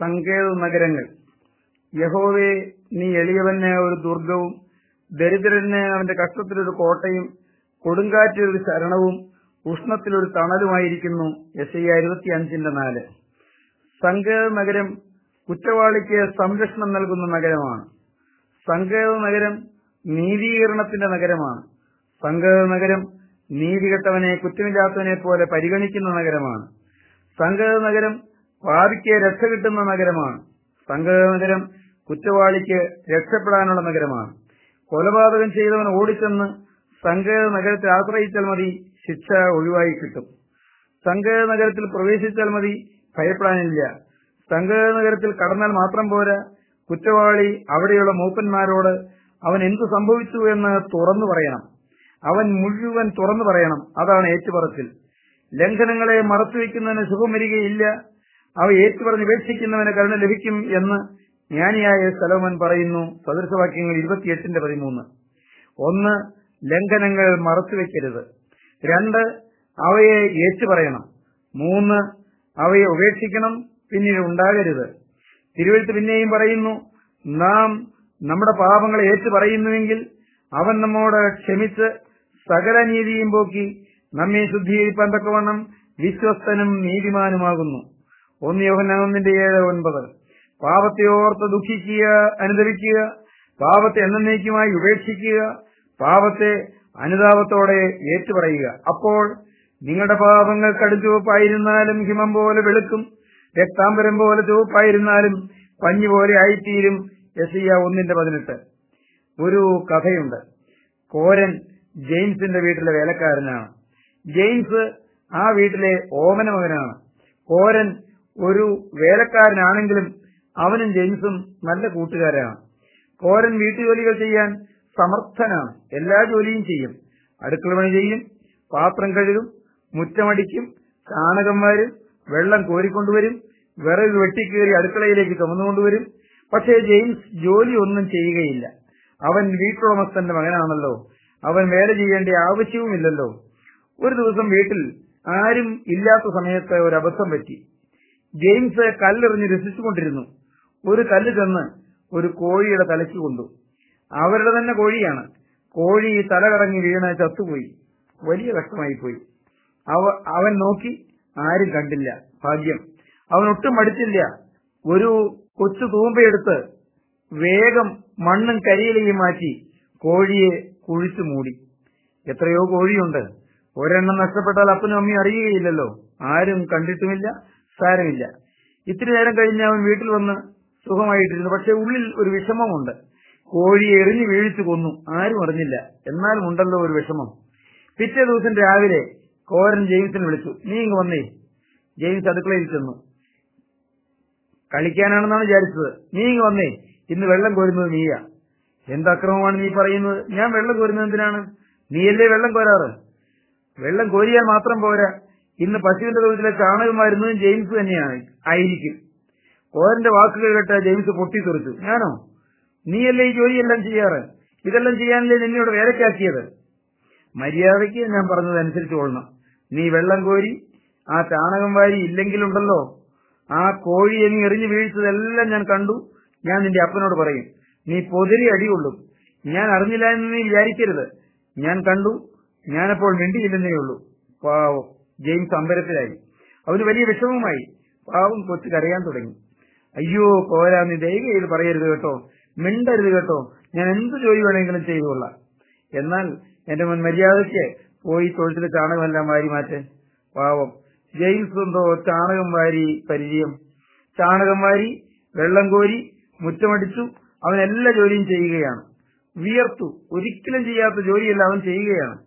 സങ്കേത നഗരങ്ങൾ. യഹോവെ നീ എളിയവന് ഒരു ദുർഗവും ദരിദ്രന് അവന്റെ കഷ്ടത്തിലൊരു കോട്ടയും കൊടുങ്കാറ്റിലൊരു ശരണവും ഉഷ്ണത്തിലൊരു തണലുമായിരിക്കുന്നു. ഐ ഇരുപത്തിയഞ്ചിന്റെ നാല്. സങ്കേത നഗരം കുറ്റവാളിക്ക് സംരക്ഷണം നൽകുന്ന നഗരമാണ്. സങ്കേത നഗരം നീതീകരണത്തിന്റെ നഗരമാണ്. സങ്കേത നഗരം നീതികെട്ടവനെ കുറ്റമില്ലാത്തവനെ പോലെ പരിഗണിക്കുന്ന നഗരമാണ്. സങ്കേത നഗരം പാപിക്ക് രക്ഷ കിട്ടുന്ന നഗരമാണ്. സങ്കേത നഗരം കുറ്റവാളിക്ക് രക്ഷപ്പെടാനുള്ള നഗരമാണ്. കൊലപാതകം ചെയ്തവൻ ഓടിച്ചെന്ന് സങ്കേത നഗരത്തെ ആശ്രയിച്ചാൽ മതി ശിക്ഷ ഒഴിവായി കിട്ടും. സങ്കേത നഗരത്തിൽ പ്രവേശിച്ചാൽ മതി ഭയപ്പെടാനില്ല. സങ്കേത നഗരത്തിൽ കടന്നാൽ മാത്രം പോരാ. കുറ്റവാളി അവിടെയുള്ള മൂപ്പന്മാരോട് അവൻ എന്തു സംഭവിച്ചു എന്ന് തുറന്നു പറയണം. അവൻ മുഴുവൻ തുറന്നു പറയണം. അതാണ് ഏറ്റുപറച്ചിൽ. ലംഘനങ്ങളെ മറച്ചുവെക്കുന്നതിന് സുഖം വരികയില്ല. അവ ഏറ്റുപറഞ്ഞ് ഉപേക്ഷിക്കുന്നവന് കരുണ ലഭിക്കും എന്ന് ജ്ഞാനിയായ സലോമൻ പറയുന്നു. സദൃശവാക്യങ്ങൾ ഇരുപത്തിയെട്ടിന്റെ പതിമൂന്ന്. ഒന്ന് ലംഘനങ്ങൾ മറച്ചുവെക്കരുത്. രണ്ട് അവയെ ഏറ്റുപറയണം. മൂന്ന് അവയെ ഉപേക്ഷിക്കണം പിന്നീട് ഉണ്ടാകരുത്. തിരുവഴുത്ത് പിന്നെയും പറയുന്നു നാം നമ്മുടെ പാപങ്ങളെ ഏറ്റു പറയുന്നുവെങ്കിൽ അവൻ നമ്മോട് ക്ഷമിച്ച് സകല നീതിയും പോക്കി നമ്മെ ശുദ്ധീകരിപ്പാൻ തക്കവണ്ണം വിശ്വസ്തനും നീതിമാനുമാകുന്നു. ഒന്ന് യോഹന്നാനൊന്നിന്റെ ഏഴ് ഒൻപത്. പാപത്തെ ഓർത്ത് ദുഃഖിക്കുക അനുദവിക്കുക പാപത്തെ എന്നേക്കുമായി ഉപേക്ഷിക്കുക പാപത്തെ അനുതാപത്തോടെ ഏറ്റുപറയുക. അപ്പോൾ നിങ്ങളുടെ പാപങ്ങൾ കടുചുവപ്പായിരുന്നാലും ഹിമം പോലെ വെളുക്കും രക്താംബരം പോലെ ചുവപ്പായിരുന്നാലും പഞ്ഞു പോലെ ആയിത്തീരും. എസിയ ഒന്നിന്റെ പതിനെട്ട്. ഒരു കഥയുണ്ട്. കോരൻ ജെയിംസിന്റെ വീട്ടിലെ വേലക്കാരനാണ്. ജെയിംസ് ആ വീട്ടിലെ ഓമന മകനാണ് കോരൻ ഒരു വേലക്കാരനാണെങ്കിലും അവനും ജെയിംസും നല്ല കൂട്ടുകാരാണ്. കോരൻ വീട്ടുജോലികൾ ചെയ്യാൻ സമർത്ഥനാണ്. എല്ലാ ജോലിയും ചെയ്യും. അടുക്കള പണി ചെയ്യും പാത്രം കഴുകും മുറ്റമടിക്കും ചാണകം വാരും വെള്ളം കോരിക്കൊണ്ടുവരും വിറക് വെട്ടിക്കേറി അടുക്കളയിലേക്ക് ചുമന്നുകൊണ്ടുവരും. പക്ഷേ ജെയിംസ് ജോലി ഒന്നും ചെയ്യുകയില്ല. അവൻ വീട്ടുടമസ്ഥന്റെ മകനാണല്ലോ. അവൻ വേല ചെയ്യേണ്ട ആവശ്യവുമില്ലല്ലോ. ഒരു ദിവസം വീട്ടിൽ ആരും ഇല്ലാത്ത സമയത്ത് ഒരു പറ്റി. ജെയിംസ് കല്ലെറിഞ്ഞ് രസിച്ചുകൊണ്ടിരുന്നു. ഒരു കല്ല് ചെന്ന് ഒരു കോഴിയുടെ തലയ്ക്ക് കൊണ്ടു. അവരുടെ തന്നെ കോഴിയാണ്. കോഴി തല കറങ്ങി വീണ് ചത്തുപോയി. വലിയ കഷ്ടമായി പോയി അവൻ നോക്കി ആരും കണ്ടില്ല. ഭാഗ്യം. അവൻ ഒട്ടും മടിച്ചില്ല. ഒരു കൊച്ചു തൂമ്പയെടുത്ത് വേഗം മണ്ണും കരിയിലയും മാറ്റി കോഴിയെ കുഴിച്ചു മൂടി. എത്രയോ കോഴിയുണ്ട്. ഒരെണ്ണം നഷ്ടപ്പെട്ടാൽ അപ്പനും അമ്മയും അറിയുകയില്ലല്ലോ. ആരും കണ്ടിട്ടുമില്ല. സാരമില്ല. ഇത്തിരി നേരം കഴിഞ്ഞ് അവൻ വീട്ടിൽ വന്ന് സുഖമായിട്ടിരുന്നു. പക്ഷെ ഉള്ളിൽ ഒരു വിഷമമുണ്ട്. കോഴി എറിഞ്ഞു വീഴിച്ചു കൊന്നു. ആരും അറിഞ്ഞില്ല. എന്നാലും ഉണ്ടല്ലോ ഒരു വിഷമം. പിറ്റേ ദിവസം രാവിലെ കോരൻ ജെയിംസിനെ വിളിച്ചു. നീ ഇങ്ങ് വന്നേ. ജെയിംസ് അടുക്കളയിൽ ചെന്നു. കളിക്കാനാണെന്നാണ് വിചാരിച്ചത്. നീ ഇങ്ങ് വന്നേ. ഇന്ന് വെള്ളം കോരുന്നത് നീയാ. എന്തക്രമമാണ് നീ പറയുന്നത്? ഞാൻ വെള്ളം കോരുന്നത് എന്തിനാണ്? നീയല്ലേ വെള്ളം കോരാറ്? വെള്ളം കോരിയാൽ മാത്രം പോരാ. ഇന്ന് പശുവിന്റെ തൊഴുത്തിലെ ചാണകം വരുന്നതും ജെയിംസ് തന്നെയാണ് ആയിരിക്കും. കോരന്റെ വാക്കുകൾ കേട്ട ജെയിംസ് പൊട്ടിത്തെറിച്ചു. ഞാനോ? നീയല്ലേ ഈ ജോലിയെല്ലാം ചെയ്യാറ്? ഇതെല്ലാം ചെയ്യാനല്ലേ നിന്നോട് വേലക്കാക്കിയത്? മര്യാദയ്ക്ക് ഞാൻ പറഞ്ഞതനുസരിച്ച് കൊള്ളണം. നീ വെള്ളം കോരി ആ ചാണകം വാരി ഇല്ലെങ്കിലുണ്ടല്ലോ. ആ കോഴി നീ എറിഞ്ഞു വീഴ്ചതെല്ലാം ഞാൻ കണ്ടു. ഞാൻ നിന്റെ അപ്പനോട് പറയും നീ പൊതിരി അടികൊള്ളും. ഞാൻ അറിഞ്ഞില്ല എന്ന് നീ വിചാരിക്കരുത്. ഞാൻ കണ്ടു. ഞാനപ്പോൾ മിണ്ടിയില്ലെന്നേ ഉള്ളൂ. പാവം. ജെയിംസ് അമ്പരത്തിലായി അവന് വലിയ വിഷമമായി പാവം കൊച്ചു കരയാൻ തുടങ്ങി. അയ്യോ പോരാ നീ ദയവ് ചെയ്ത് പറയരുത് കേട്ടോ. മിണ്ടരുത് കേട്ടോ. ഞാൻ എന്ത് ജോലി വേണമെങ്കിലും ചെയ്തുകൊള്ളാം. എന്നാൽ എന്റെ മുൻ മര്യാദയ്ക്ക് പോയി തൊഴുത്തിൽ ചാണകമെല്ലാം വാരി മാറ്റ്. പാവം ജെയിംസ് എന്തോ ചാണകം വാരി പരിചയം. ചാണകം വാരി വെള്ളം കോരി മുറ്റമടിച്ചു അവൻ എല്ലാ ജോലിയും ചെയ്യുകയാണ്. വിയർത്തു ഒരിക്കലും ചെയ്യാത്ത ജോലിയെല്ലാം അവൻ ചെയ്യുകയാണ്.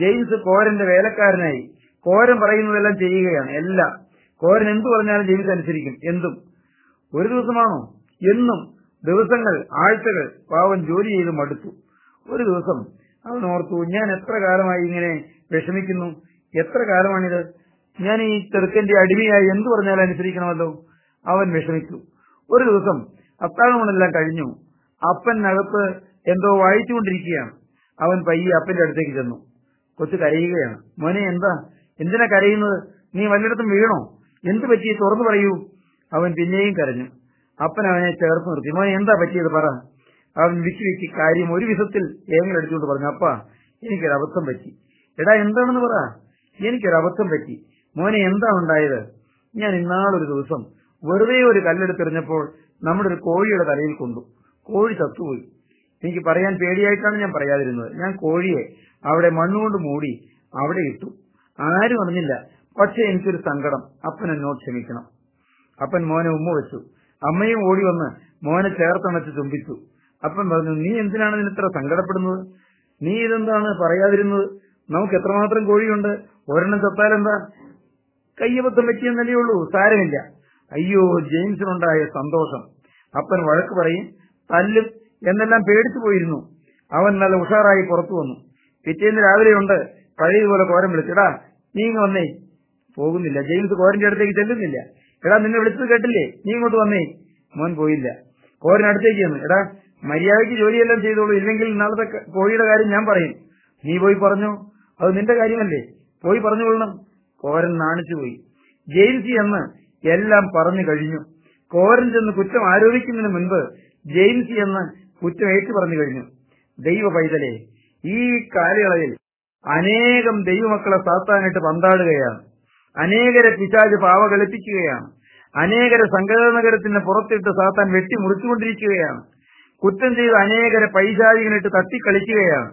ജെയിംസ് കോരന്റെ വേലക്കാരനായി. കോരൻ പറയുന്നതെല്ലാം ചെയ്യുകയാണ്. എല്ലാം. കോരൻ എന്തു പറഞ്ഞാലും ജീവിതം അനുസരിക്കും എന്തും. ഒരു ദിവസമാണോ? എന്നും ദിവസങ്ങൾ ആഴ്ചകൾ പാവൻ ജോലി ചെയ്ത് മടുത്തു. ഒരു ദിവസം. അവൻ ഓർത്തു. ഞാൻ എത്ര കാലമായി ഇങ്ങനെ വിഷമിക്കുന്നു? എത്ര കാലമാണിത്? ഞാൻ ഈ ചെറുക്കന്റെ അടിമയായി എന്തു പറഞ്ഞാലും അനുസരിക്കണമല്ലോ? അവൻ വിഷമിച്ചു. ഒരു ദിവസം അത്താഴമണെല്ലാം കഴിഞ്ഞു. അപ്പനകത്ത് എന്തോ വായിച്ചുകൊണ്ടിരിക്കുകയാണ്. അവൻ പയ്യെ അപ്പന്റെ അടുത്തേക്ക് ചെന്നു. കൊച്ചു കരയുകയാണ്. മോനെ എന്താ? എന്തിനാ കരയുന്നത്? നീ വല്ലയിടത്തും വീണോ? എന്ത് പറ്റി? തുറന്നു പറയൂ. അവൻ പിന്നെയും കരഞ്ഞു. അപ്പൻ അവനെ ചേർത്ത് നിർത്തി. മോനെ എന്താ പറ്റിയത് പറ. അവൻ വിക്കി വിക്കി കാര്യം ഒരു വിധത്തിൽ ഏങ്ങലെടുത്തുകൊണ്ട് പറഞ്ഞു. അപ്പ എനിക്കൊരു അബദ്ധം പറ്റി. എടാ എന്താണെന്ന് പറ. എനിക്കൊരു അബദ്ധം പറ്റി. മോനെ എന്താ ഉണ്ടായത്? ഞാൻ ഇന്നാളൊരു ദിവസം വെറുതെ ഒരു കല്ലെടുത്തെറിഞ്ഞപ്പോൾ നമ്മുടെ ഒരു കോഴിയുടെ തലയിൽ കൊണ്ടു. കോഴി ചത്തുപോയി. എനിക്ക് പറയാൻ പേടിയായിട്ടാണ് ഞാൻ പറയാതിരുന്നത്. ഞാൻ കോഴിയെ അവിടെ മണ്ണുകൊണ്ട് മൂടി അവിടെ ഇട്ടു. ആരും അറിഞ്ഞില്ല. പക്ഷെ എനിക്കൊരു സങ്കടം. അപ്പൻ എന്നോട് ക്ഷമിക്കണം. അപ്പൻ മോനെ ഉമ്മ വെച്ചു. അമ്മയും ഓടി വന്ന് മോനെ ചേർത്തണച്ച് ചുംബിച്ചു. അപ്പൻ പറഞ്ഞു നീ എന്തിനാണ് ഇതിനിത്ര സങ്കടപ്പെടുന്നത്? നീ ഇതെന്താണ് പറയാതിരുന്നത്? നമുക്ക് എത്രമാത്രം കോഴിയുണ്ട്? ഒരെണ്ണം ചത്താലെന്താ കയ്യബദ്ധം പറ്റിയെന്നല്ലേ ഉള്ളൂ. സാരമില്ല. അയ്യോ ജെയിംസിനുണ്ടായ സന്തോഷം. അപ്പൻ വഴക്ക് പറയും തല്ലും. എന്നെല്ലാം പേടിച്ചു പോയിരുന്നു. അവൻ നല്ല ഉഷാറായി പുറത്തു വന്നു. പിറ്റേന്ന് രാവിലെയുണ്ട്. പഴയതുപോലെ കോരം വിളിച്ചടാ നീ ഇങ്ങ് വന്നേ. പോകുന്നില്ല. ജെയിംസ് കോരന്റെ അടുത്തേക്ക് ചെല്ലുന്നില്ല. എടാ നിന്നെ വിളിച്ചത് കേട്ടില്ലേ? നീ ഇങ്ങോട്ട് വന്നേ. മോൻ പോയില്ല. കോരനടുത്തേക്ക് ചെന്ന്. എടാ മര്യാദയ്ക്ക് ജോലിയെല്ലാം ചെയ്തോളൂ. ഇല്ലെങ്കിൽ നാളത്തെ കോഴിയുടെ കാര്യം ഞാൻ പറയും. നീ പോയി പറഞ്ഞു. അത് നിന്റെ കാര്യമല്ലേ. പോയി പറഞ്ഞുകൊള്ളണം. കോരൻ നാണിച്ചു പോയി. ജെയിംസി എന്ന് എല്ലാം പറഞ്ഞു കഴിഞ്ഞു. കോരൻ ചെന്ന് കുറ്റം ആരോപിക്കുന്നതിന് മുൻപ് ജെയിംസി എന്ന് കുറ്റം ഏറ്റു പറഞ്ഞു കഴിഞ്ഞു. ദൈവ പൈതലെ ഈ കാലയളവിൽ അനേകം ദൈവമക്കളെ സാത്താനായിട്ട് പന്താടുകയാണ്. അനേകരെ പിശാജ് പാവ കളിപ്പിക്കുകയാണ് അനേകരെ സംഘടനകരത്തിന് പുറത്തിട്ട് സാത്താൻ വെട്ടി മുറിച്ചുകൊണ്ടിരിക്കുകയാണ് കുറ്റം ചെയ്ത് അനേകരെ പൈശാചികനിട്ട് തട്ടിക്കളിക്കുകയാണ്.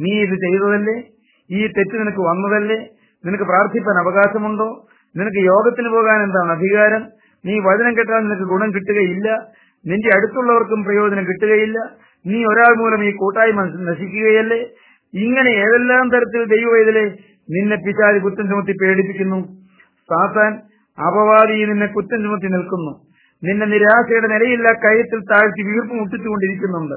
നീ ഇത് ചെയ്തതല്ലേ? ഈ തെറ്റ് നിനക്ക് വന്നതല്ലേ? നിനക്ക് പ്രാർത്ഥിപ്പാൻ അവകാശമുണ്ടോ? നിനക്ക് യോഗത്തിന് പോകാൻ എന്താണ് അധികാരം? നീ വചനം കേട്ടാൽ നിനക്ക് ഗുണം കിട്ടുകയില്ല. നിന്റെ അടുത്തുള്ളവർക്കും പ്രയോജനം കിട്ടുകയില്ല. നീ ഒരാൾ മൂലം ഈ കൂട്ടായ്മ നശിക്കുകയല്ലേ? ഇങ്ങനെ ഏതെല്ലാം തരത്തിൽ ദൈവവേദലെ നിന്നെ പിശാരി കുറ്റം ചുമത്തി പേടിപ്പിക്കുന്നു? സാത്താൻ അപവാദി നിന്നെ കുറ്റം ചുമത്തി നിൽക്കുന്നു. നിന്നെ നിരാശയുടെ നിലയില്ല കയ്യത്തിൽ താഴ്ത്തി വീർപ്പ് മുട്ടിച്ചുകൊണ്ടിരിക്കുന്നുണ്ട്.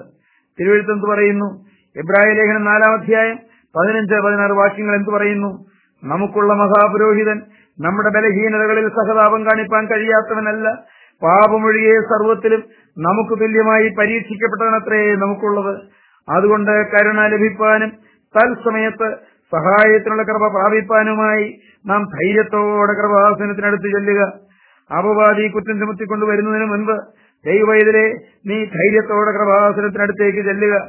തിരുവഴുത്തെന്ത് പറയുന്നു? ഇബ്രാഹിം ലേഖനം നാലാം അധ്യായം പതിനഞ്ച് പതിനാറ് വാക്യങ്ങൾ എന്ത് പറയുന്നു? നമുക്കുള്ള മഹാപുരോഹിതൻ നമ്മുടെ ബലഹീനതകളിൽ സഹതാപം കാണിപ്പാൻ കഴിയാത്തവനല്ല. പാപമൊഴിയെ സർവത്തിലും നമുക്ക് തുല്യമായി പരീക്ഷിക്കപ്പെട്ടവനത്രേ നമുക്കുള്ളത്. അതുകൊണ്ട് കരുണ ലഭിപ്പാനും തൽസമയത്ത് സഹായത്തിനുള്ള കൃപ പ്രാപിപ്പാനുമായി നാം ധൈര്യത്തോടെ കൃപാസനത്തിനടുത്ത് ചെല്ലുക. അപവാദി കുറ്റം ചുമത്തിക്കൊണ്ട് വരുന്നതിന് മുൻപ് ദൈവവൈദ്യരെ നീ ധൈര്യത്തോടെ കൃപാസനത്തിനടുത്തേക്ക് ചെല്ലുക.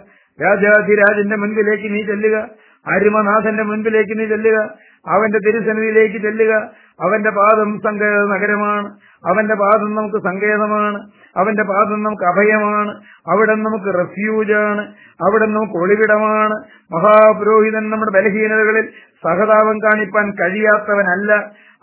രാജാധിരാജന്റെ മുൻപിലേക്ക് നീ ചെല്ലുക. അരുമനാഥന്റെ മുൻപിലേക്ക് നീ ചെല്ലുക. അവന്റെ തിരുസന്നിധിയിലേക്ക് ചെല്ലുക. അവന്റെ പാദം സങ്കേത നഗരമാണ്. അവന്റെ പാദം നമുക്ക് സങ്കേതമാണ്. അവന്റെ പാദം നമുക്ക് അഭയമാണ്. അവിടെ നമുക്ക് റെഫ്യൂജാണ് അവിടെ നമുക്ക് ഒളിവിടമാണ്. മഹാപുരോഹിതൻ നമ്മുടെ ബലഹീനതകളിൽ സഹതാപം കാണിപ്പാൻ കഴിയാത്തവനല്ല.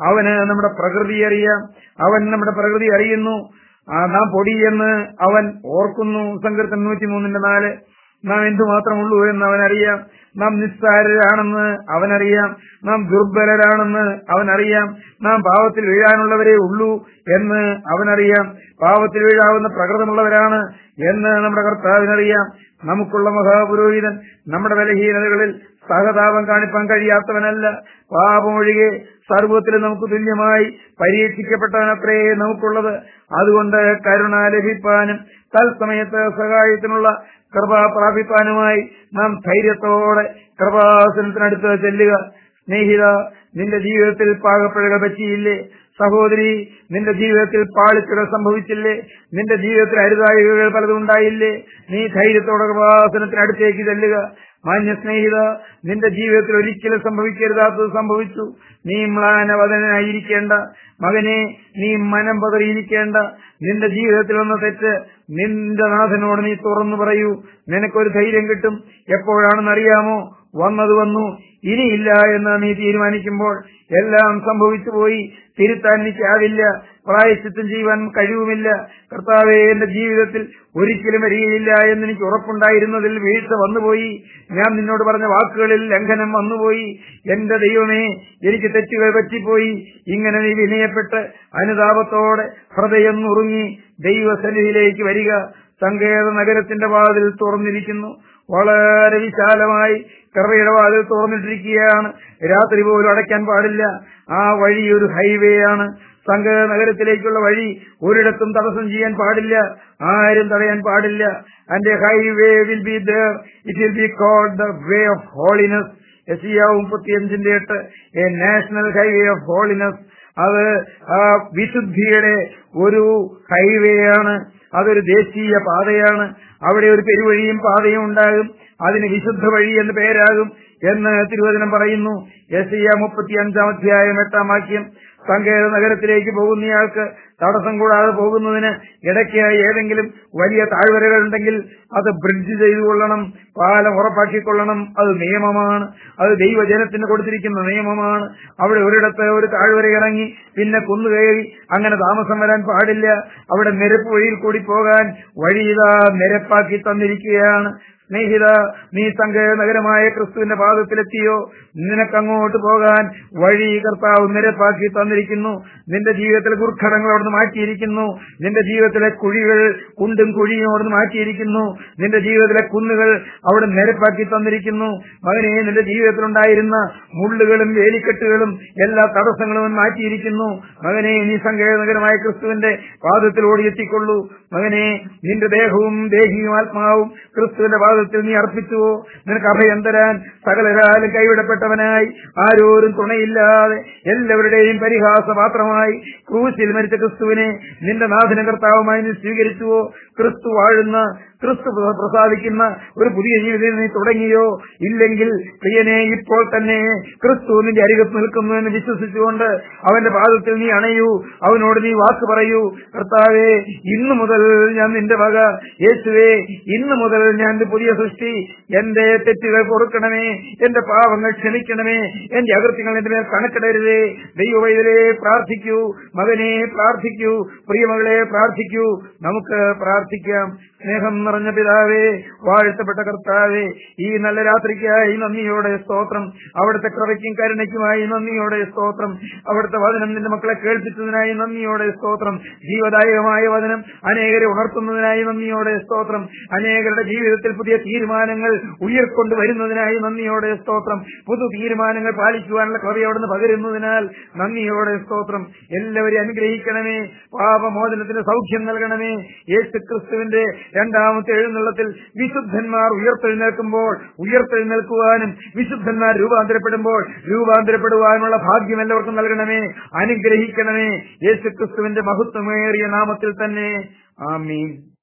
അവന് നമ്മുടെ പ്രകൃതി അറിയാം. അവൻ നമ്മുടെ പ്രകൃതി അറിയുന്നു. നാം പൊടിയെന്ന് അവൻ ഓർക്കുന്നു. സങ്കീർത്തൻ നൂറ്റിമൂന്നിന്റെ നാല്. നാം എന്തുമാത്രമുള്ളൂ എന്ന് അവനറിയാം നാം നിസ്സാരരാണെന്ന് അവനറിയാം. നാം ദുർബലരാണെന്ന് അവനറിയാം. നാം പാവത്തിൽ വീഴാനുള്ളവരേ ഉള്ളൂ എന്ന് അവനറിയാം. പാവത്തിൽ വീഴാവുന്ന പ്രകൃതമുള്ളവരാണ് എന്ന് നമ്മുടെ കർത്താവിനറിയാം. നമുക്കുള്ള മഹാപുരോഹിതൻ നമ്മുടെ ബലഹീനതകളിൽ സഹതാപം കാണിപ്പാൻ കഴിയാത്തവനല്ല. പാപമൊഴികെ സർവത്തിലും നമുക്ക് തുല്യമായി പരീക്ഷിക്കപ്പെട്ടവനത്രേ നമുക്കുള്ളത്. അതുകൊണ്ട് കരുണ ലഭിപ്പാനും തൽസമയത്ത് സഹായത്തിനുള്ള കൃപ പ്രാപിപ്പാനുമായി നാം ധൈര്യത്തോടെ കൃപാസനത്തിനടുത്ത് ചെല്ലുക. സ്നേഹിത നിന്റെ ജീവിതത്തിൽ പാകപ്പിഴകൾ പറ്റിയില്ലേ? സഹോദരി നിന്റെ ജീവിതത്തിൽ പാളിച്ചിട സംഭവിച്ചില്ലേ? നിന്റെ ജീവിതത്തിൽ അരുതായികൾ പലതും ഉണ്ടായില്ലേ? നീ ധൈര്യത്തോടെ കൃപാസനത്തിനടുത്തേക്ക് ചെല്ലുക. മാന്യ സ്നേഹിത നിന്റെ ജീവിതത്തിൽ ഒരിക്കലും സംഭവിക്കരുതാത്തത് സംഭവിച്ചു. നീ മ്ലാനവദനായിരിക്കേണ്ട മകനെ നീ മനം പതറിയിരിക്കേണ്ട. നിന്റെ ജീവിതത്തിൽ വന്ന തെറ്റ് നിന്റെ നാഥനോട് നീ തുറന്നു പറയൂ. നിനക്കൊരു ധൈര്യം കിട്ടും. എപ്പോഴാണെന്ന് അറിയാമോ വന്നത് വന്നു. ഇനിയില്ല എന്ന് നീ തീരുമാനിക്കുമ്പോൾ എല്ലാം സംഭവിച്ചു പോയി. തിരുത്താൻ എനിക്കാവില്ല. പ്രായശ്ചിത്തം ചെയ്യുവാൻ കഴിവുമില്ല. കർത്താവെ എന്റെ ജീവിതത്തിൽ ഒരിക്കലും വരികയില്ല എന്ന് എനിക്ക് ഉറപ്പുണ്ടായിരുന്നതിൽ വീഴ്ച വന്നുപോയി. ഞാൻ നിന്നോട് പറഞ്ഞ വാക്കുകളിൽ ലംഘനം വന്നുപോയി. എന്റെ ദൈവമേ എനിക്ക് തെറ്റുകൾ പറ്റിപ്പോയി. ഇങ്ങനെ നീ വിനയപ്പെട്ട് അനുതാപത്തോടെ ഹൃദയം നുറുങ്ങി ദൈവസന്നിധിയിലേക്ക് വരിക. സങ്കേത നഗരത്തിന്റെ വാതിൽ തുറന്നിരിക്കുന്നു. വളരെ വിശാലമായി കറവയുടെ വാതിൽ തുറന്നിട്ടിരിക്കുകയാണ്. രാത്രി പോലും അടയ്ക്കാൻ പാടില്ല. ആ വഴി ഒരു ഹൈവേ ആണ്. സംഘ നഗരത്തിലേക്കുള്ള വഴി ഒരിടത്തും തടസ്സം ചെയ്യാൻ പാടില്ല. ആരും തടയാൻ പാടില്ല. And highway will be there it will be called the way of holiness എസിയ മുപ്പത്തിയഞ്ചിന്റെ എട്ട്. A national highway of holiness അത് ആ വിശുദ്ധിയുടെ ഒരു ഹൈവേ ആണ്. അതൊരു ദേശീയ പാതയാണ്. അവിടെ ഒരു പെരുവഴിയും പാതയും ഉണ്ടാകും. അതിന് വിശുദ്ധ വഴി എന്ന് പേരാകും എന്ന് തിരുവചനം പറയുന്നു. ഇ മുപ്പത്തി അഞ്ചാം അധ്യായം എട്ടാം വാക്യം. സങ്കേത നഗരത്തിലേക്ക് പോകുന്നയാൾക്ക് തടസ്സം കൂടാതെ പോകുന്നതിന് ഇടയ്ക്കായി ഏതെങ്കിലും വലിയ താഴ്വരകൾ ഉണ്ടെങ്കിൽ അത് ബ്രിഡ്ജ് ചെയ്തു കൊള്ളണം പാലം ഉറപ്പാക്കിക്കൊള്ളണം അത് നിയമമാണ്. അത് ദൈവജനത്തിന് കൊടുത്തിരിക്കുന്ന നിയമമാണ്. അവിടെ ഒരിടത്ത് ഒരു താഴ്വര ഇറങ്ങി പിന്നെ കുന്നുകയറി അങ്ങനെ താമസം വരാൻ പാടില്ല. അവിടെ നിരപ്പ് വഴിയിൽ കൂടി പോകാൻ വഴി ഇതാ നിരപ്പാക്കി തന്നിരിക്കുകയാണ്. സ്നേഹിത നീ തങ്ക നഗരമായ ക്രിസ്തുവിന്റെ പാദത്തിലെത്തിയോ? നിനക്കങ്ങോട്ട് പോകാൻ വഴി കർത്താവ് നിരപ്പാക്കി തന്നിരിക്കുന്നു. നിന്റെ ജീവിതത്തിലെ ദുർഘടങ്ങൾ അവിടുന്ന് മാറ്റിയിരിക്കുന്നു. നിന്റെ ജീവിതത്തിലെ കുഴികൾ കുണ്ടും കുഴിയും അവിടുന്ന് മാറ്റിയിരിക്കുന്നു. നിന്റെ ജീവിതത്തിലെ കുന്നുകൾ അവിടെ നിരപ്പാക്കി തന്നിരിക്കുന്നു. മകനെ നിന്റെ ജീവിതത്തിലുണ്ടായിരുന്ന മുള്ളുകളും വേലിക്കെട്ടുകളും എല്ലാ തടസ്സങ്ങളും മാറ്റിയിരിക്കുന്നു. മകനെ നീ സങ്കേത നഗരമായ ക്രിസ്തുവിന്റെ പാദത്തിൽ ഓടിയെത്തിക്കൊള്ളൂ. മകനെ നിന്റെ ദേഹവും ദേഹിയും ആത്മാവും ക്രിസ്തുവിന്റെ വാദത്തിൽ നീ അർപ്പിച്ചുവോ നിനക്ക് അഭയം തരാൻ സകലരാലും കൈവിടപ്പെട്ടവനായി. ആരോരും തുണയില്ലാതെ എല്ലാവരുടെയും പരിഹാസപാത്രമായി ക്രൂശിൽ മരിച്ച ക്രിസ്തുവിനെ നിന്റെ നാഥന കർത്താവുമായി നീ സ്വീകരിച്ചുവോ? ക്രിസ്തു വാഴുന്ന ക്രിസ്തു പ്രസാദിക്കുന്ന ഒരു പുതിയ ജീവിതത്തിൽ നീ തുടങ്ങിയോ? ഇല്ലെങ്കിൽ പ്രിയനെ ഇപ്പോൾ തന്നെ ക്രിസ്തു നിന്റെ അരികത്ത് നിൽക്കുന്നു എന്ന് വിശ്വസിച്ചുകൊണ്ട് അവന്റെ പാദത്തിൽ നീ അണയൂ അവനോട് നീ വാക്ക് പറയൂ. കർത്താവേ ഇന്നു മുതൽ ഞാൻ നിന്റെ വക. യേശുവേ ഇന്നു മുതൽ ഞാൻ പുതിയ സൃഷ്ടി. എന്റെ തെറ്റുകൾ പൊറുക്കണമേ എന്റെ പാവങ്ങൾ ക്ഷമിക്കണമേ എന്റെ അകൃത്യങ്ങൾ എന്റെ മേൽ കണക്കിടരുതേ. ദൈവവൈതലെ പ്രാർത്ഥിക്കൂ. മകനെ പ്രാർത്ഥിക്കൂ. പ്രിയമകളെ പ്രാർത്ഥിക്കൂ. നമുക്ക് പ്രാർത്ഥിക്കാം. സ്നേഹം നിറഞ്ഞ പിതാവേ വാഴ്ത്തപ്പെട്ട കർത്താവേ ഈ നല്ല രാത്രിക്കായി നന്ദിയോടെ സ്തോത്രം. അവിടുത്തെ കൃപയ്ക്കും കരുണയ്ക്കുമായി നന്ദിയോടെ സ്തോത്രം. അവിടുത്തെ വചനം നിന്റെ മക്കളെ കേൾപ്പിച്ചതിനായി നന്ദിയോടെ സ്തോത്രം. ജീവദായകമായ വചനം അനേകരെ ഉണർത്തുന്നതിനായി നന്ദിയോടെ സ്തോത്രം. അനേകരുടെ ജീവിതത്തിൽ പുതിയ തീരുമാനങ്ങൾ ഉയർക്കൊണ്ടു വരുന്നതിനായി നന്ദിയോടെ സ്തോത്രം. പുതു തീരുമാനങ്ങൾ പാലിക്കുവാനുള്ള കൃപ അവിടുന്ന് പകരുന്നതിനാൽ നന്ദിയോടെ സ്തോത്രം. എല്ലാവരെയും അനുഗ്രഹിക്കണമേ. പാപമോചനത്തിന് സൗഖ്യം നൽകണമേ. യേശു ക്രിസ്തുവിന്റെ രണ്ടാമത്തെ എഴുന്നള്ളത്തിൽ വിശുദ്ധന്മാർ ഉയർത്തെഴുന്നേൽക്കുമ്പോൾ ഉയർത്തെഴുന്നേൽക്കുവാനും വിശുദ്ധന്മാർ രൂപാന്തരപ്പെടുമ്പോൾ രൂപാന്തരപ്പെടുവാനുള്ള ഭാഗ്യം എല്ലാവർക്കും നൽകണമേ അനുഗ്രഹിക്കണമേ. യേശുക്രിസ്തുവിന്റെ മഹത്വമേറിയ നാമത്തിൽ തന്നെ. ആമീൻ.